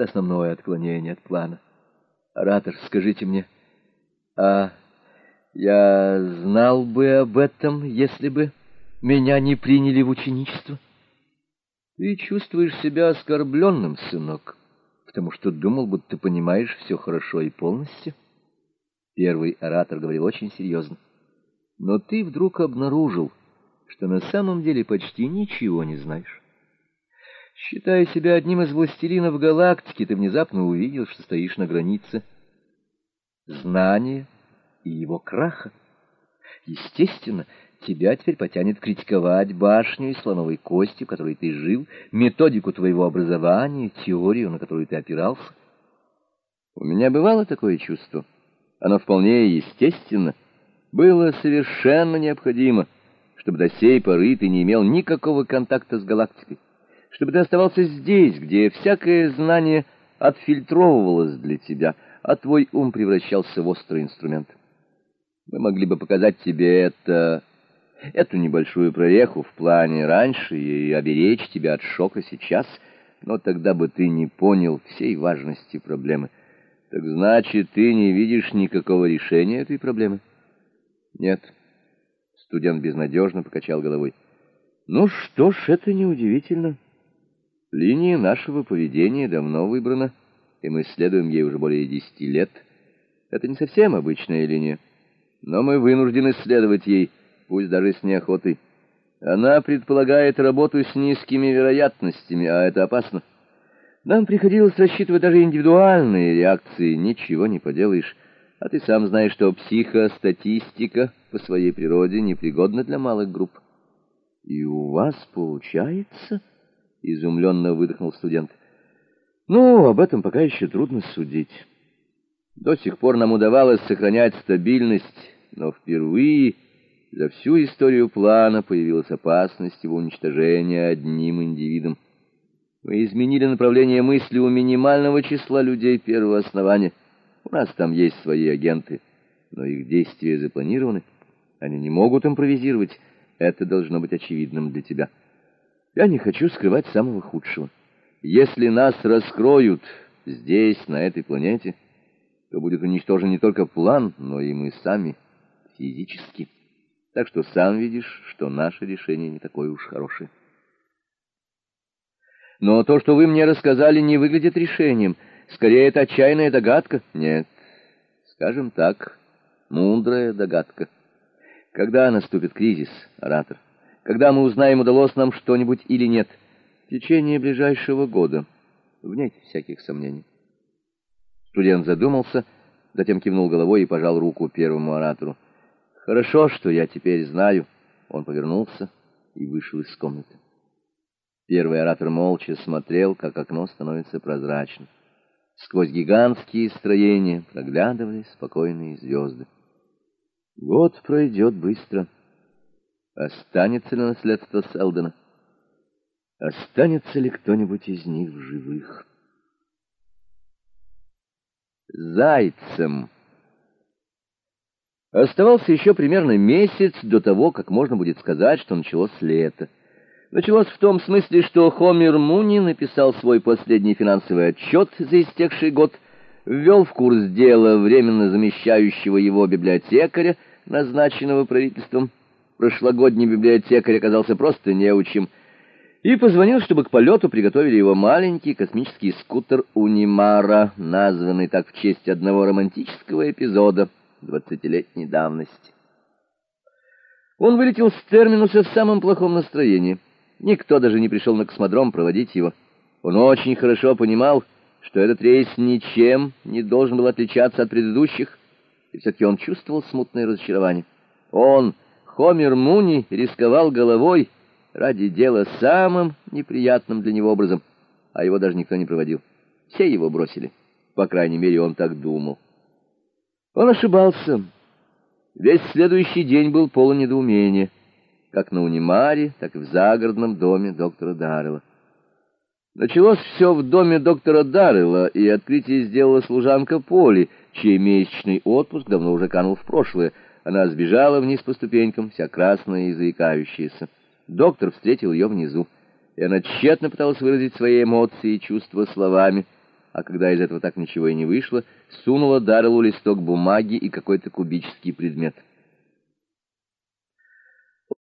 Это основное отклонение от плана. Оратор, скажите мне, а я знал бы об этом, если бы меня не приняли в ученичество? Ты чувствуешь себя оскорбленным, сынок, потому что думал, будто понимаешь все хорошо и полностью. Первый оратор говорил очень серьезно. Но ты вдруг обнаружил, что на самом деле почти ничего не знаешь. Считая себя одним из властелинов галактики, ты внезапно увидел, что стоишь на границе знания и его краха. Естественно, тебя теперь потянет критиковать башню из слоновой кости, в которой ты жил, методику твоего образования, теорию, на которую ты опирался. У меня бывало такое чувство. Оно вполне естественно. Было совершенно необходимо, чтобы до сей поры ты не имел никакого контакта с галактикой, чтобы ты оставался здесь, где всякое знание отфильтровывалось для тебя, а твой ум превращался в острый инструмент. Мы могли бы показать тебе это, эту небольшую прореху в плане раньше и оберечь тебя от шока сейчас, но тогда бы ты не понял всей важности проблемы. Так значит, ты не видишь никакого решения этой проблемы? Нет. Студент безнадежно покачал головой. Ну что ж, это неудивительно. Линия нашего поведения давно выбрана, и мы следуем ей уже более десяти лет. Это не совсем обычная линия но мы вынуждены следовать ей, пусть даже с неохотой. Она предполагает работу с низкими вероятностями, а это опасно. Нам приходилось рассчитывать даже индивидуальные реакции, ничего не поделаешь. А ты сам знаешь, что психостатистика по своей природе непригодна для малых групп. И у вас получается? Изумленно выдохнул студент. Ну, об этом пока еще трудно судить. До сих пор нам удавалось сохранять стабильность, но впервые за всю историю плана появилась опасность его уничтожения одним индивидом. Мы изменили направление мысли у минимального числа людей первого основания. У нас там есть свои агенты, но их действия запланированы. Они не могут импровизировать. Это должно быть очевидным для тебя. Я не хочу скрывать самого худшего. Если нас раскроют здесь, на этой планете то будет уничтожен не только план, но и мы сами физически. Так что сам видишь, что наше решение не такое уж хорошее. Но то, что вы мне рассказали, не выглядит решением. Скорее, это отчаянная догадка. Нет, скажем так, мудрая догадка. Когда наступит кризис, оратор? Когда мы узнаем, удалось нам что-нибудь или нет? В течение ближайшего года, вне всяких сомнений. Студент задумался, затем кивнул головой и пожал руку первому оратору. «Хорошо, что я теперь знаю». Он повернулся и вышел из комнаты. Первый оратор молча смотрел, как окно становится прозрачным. Сквозь гигантские строения проглядывали спокойные звезды. Год пройдет быстро. Останется ли наследство Селдена? Останется ли кто-нибудь из них в живых? зайцем. Оставался еще примерно месяц до того, как можно будет сказать, что началось лето. Началось в том смысле, что Хомер Муни написал свой последний финансовый отчет за истекший год, ввел в курс дела временно замещающего его библиотекаря, назначенного правительством. Прошлогодний библиотекарь оказался просто неучим, и позвонил, чтобы к полету приготовили его маленький космический скутер «Унимара», названный так в честь одного романтического эпизода двадцатилетней давности. Он вылетел с терминуса в самом плохом настроении. Никто даже не пришел на космодром проводить его. Он очень хорошо понимал, что этот рейс ничем не должен был отличаться от предыдущих, и все-таки он чувствовал смутное разочарование. Он, Хомер Муни, рисковал головой, ради дела самым неприятным для него образом, а его даже никто не проводил. Все его бросили. По крайней мере, он так думал. Он ошибался. Весь следующий день был полон недоумения, как на Унимаре, так и в загородном доме доктора Даррелла. Началось все в доме доктора Даррелла, и открытие сделала служанка Поли, чей месячный отпуск давно уже канул в прошлое. Она сбежала вниз по ступенькам, вся красная и заикающаяся. Доктор встретил ее внизу, и она тщетно пыталась выразить свои эмоции и чувства словами. а когда из этого так ничего и не вышло, сунула Дарреллу листок бумаги и какой-то кубический предмет —